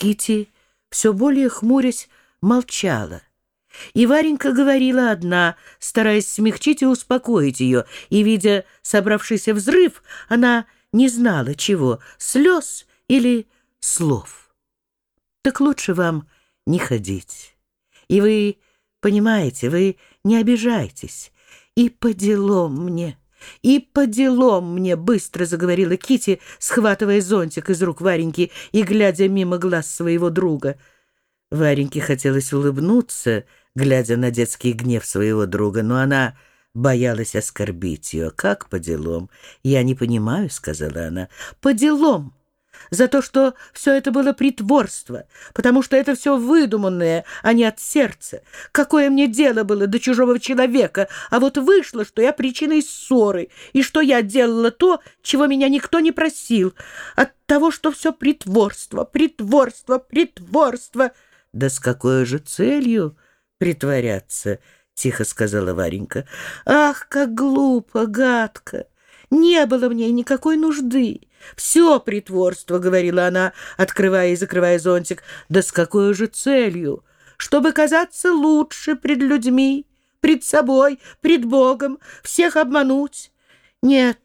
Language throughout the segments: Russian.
Кити все более хмурясь молчала. И Варенька говорила одна, стараясь смягчить и успокоить ее, и, видя собравшийся взрыв, она не знала чего — слез или слов. Так лучше вам не ходить. И вы понимаете, вы не обижайтесь. И по делам мне, и по делам мне, быстро заговорила Кити, схватывая зонтик из рук Вареньки и глядя мимо глаз своего друга. Вареньке хотелось улыбнуться, глядя на детский гнев своего друга, но она боялась оскорбить ее. «Как по делам?» «Я не понимаю», — сказала она. «По делам!» За то, что все это было притворство, потому что это все выдуманное, а не от сердца. Какое мне дело было до чужого человека, а вот вышло, что я причиной ссоры, и что я делала то, чего меня никто не просил, от того, что все притворство, притворство, притворство. Да с какой же целью притворяться? — тихо сказала Варенька. «Ах, как глупо, гадко! Не было в ней никакой нужды. «Все притворство», — говорила она, открывая и закрывая зонтик. «Да с какой же целью? Чтобы казаться лучше пред людьми, пред собой, пред Богом, всех обмануть? Нет,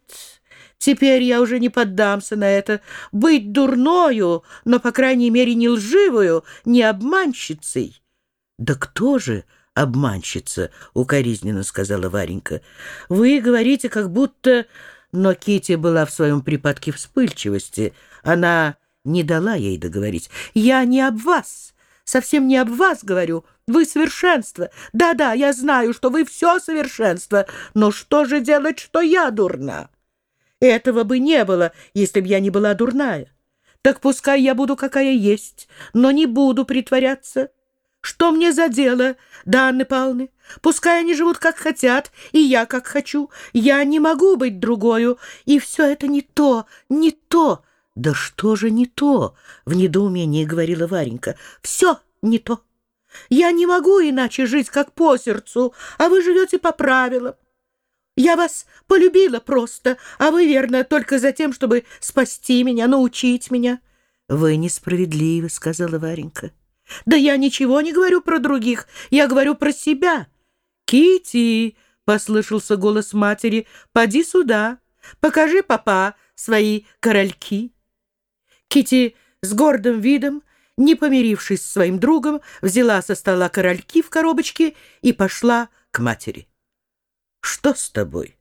теперь я уже не поддамся на это. Быть дурною, но, по крайней мере, не лживую, не обманщицей». «Да кто же?» обманщица, — укоризненно сказала Варенька. — Вы говорите, как будто но Кити была в своем припадке вспыльчивости. Она не дала ей договорить. «Я не об вас, совсем не об вас говорю. Вы совершенство. Да-да, я знаю, что вы все совершенство. Но что же делать, что я дурна? Этого бы не было, если б я не была дурная. Так пускай я буду, какая есть, но не буду притворяться». Что мне за дело Анны Павловны? Пускай они живут как хотят, и я как хочу. Я не могу быть другою, и все это не то, не то. Да что же не то? В недоумении говорила Варенька. Все не то. Я не могу иначе жить, как по сердцу, а вы живете по правилам. Я вас полюбила просто, а вы, верно, только за тем, чтобы спасти меня, научить меня. — Вы несправедливы, — сказала Варенька. Да я ничего не говорю про других, я говорю про себя. Кити, послышался голос матери, поди сюда, покажи папа свои корольки. Кити с гордым видом, не помирившись с своим другом, взяла со стола корольки в коробочке и пошла к матери. «Что с тобой?»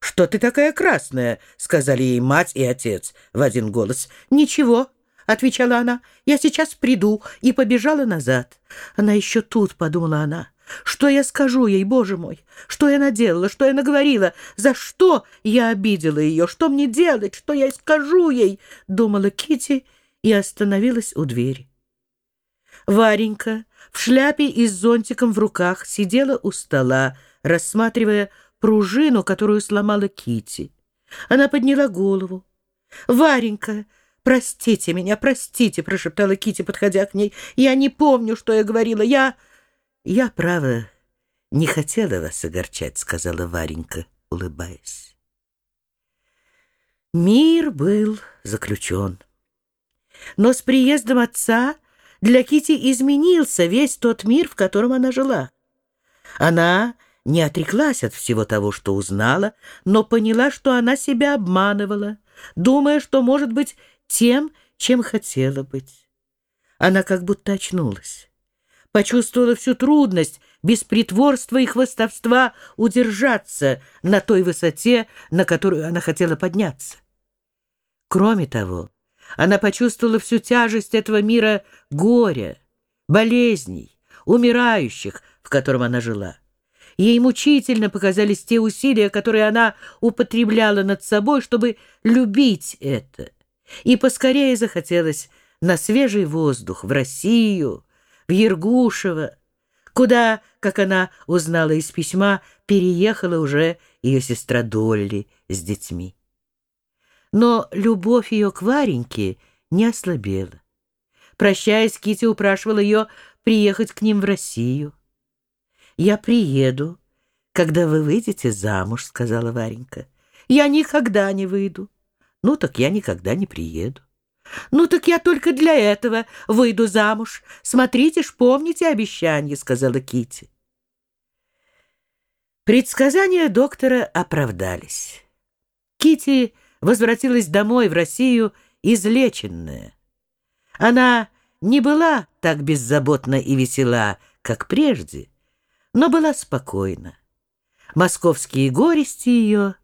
«Что ты такая красная?» — сказали ей мать и отец в один голос. «Ничего», отвечала она. «Я сейчас приду», и побежала назад. Она еще тут, подумала она. Что я скажу ей, боже мой? Что я наделала, что я наговорила? За что я обидела ее? Что мне делать? Что я скажу ей? Думала Кити и остановилась у двери. Варенька в шляпе и с зонтиком в руках сидела у стола, рассматривая пружину, которую сломала Кити. Она подняла голову. «Варенька!» «Простите меня, простите», — прошептала Кити, подходя к ней. «Я не помню, что я говорила. Я...» «Я, право, не хотела вас огорчать», — сказала Варенька, улыбаясь. Мир был заключен. Но с приездом отца для Кити изменился весь тот мир, в котором она жила. Она не отреклась от всего того, что узнала, но поняла, что она себя обманывала, думая, что, может быть, тем, чем хотела быть. Она как будто очнулась. Почувствовала всю трудность, без притворства и хвостовства удержаться на той высоте, на которую она хотела подняться. Кроме того, она почувствовала всю тяжесть этого мира горя, болезней, умирающих, в котором она жила. Ей мучительно показались те усилия, которые она употребляла над собой, чтобы любить это — и поскорее захотелось на свежий воздух, в Россию, в Ергушево, куда, как она узнала из письма, переехала уже ее сестра Долли с детьми. Но любовь ее к Вареньке не ослабела. Прощаясь, Кити упрашивала ее приехать к ним в Россию. «Я приеду, когда вы выйдете замуж», — сказала Варенька. «Я никогда не выйду». Ну, так я никогда не приеду. «Ну так я только для этого выйду замуж. Смотрите ж, помните обещание», — сказала Кити. Предсказания доктора оправдались. Кити возвратилась домой в Россию излеченная. Она не была так беззаботна и весела, как прежде, но была спокойна. Московские горести ее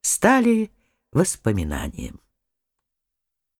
стали воспоминанием.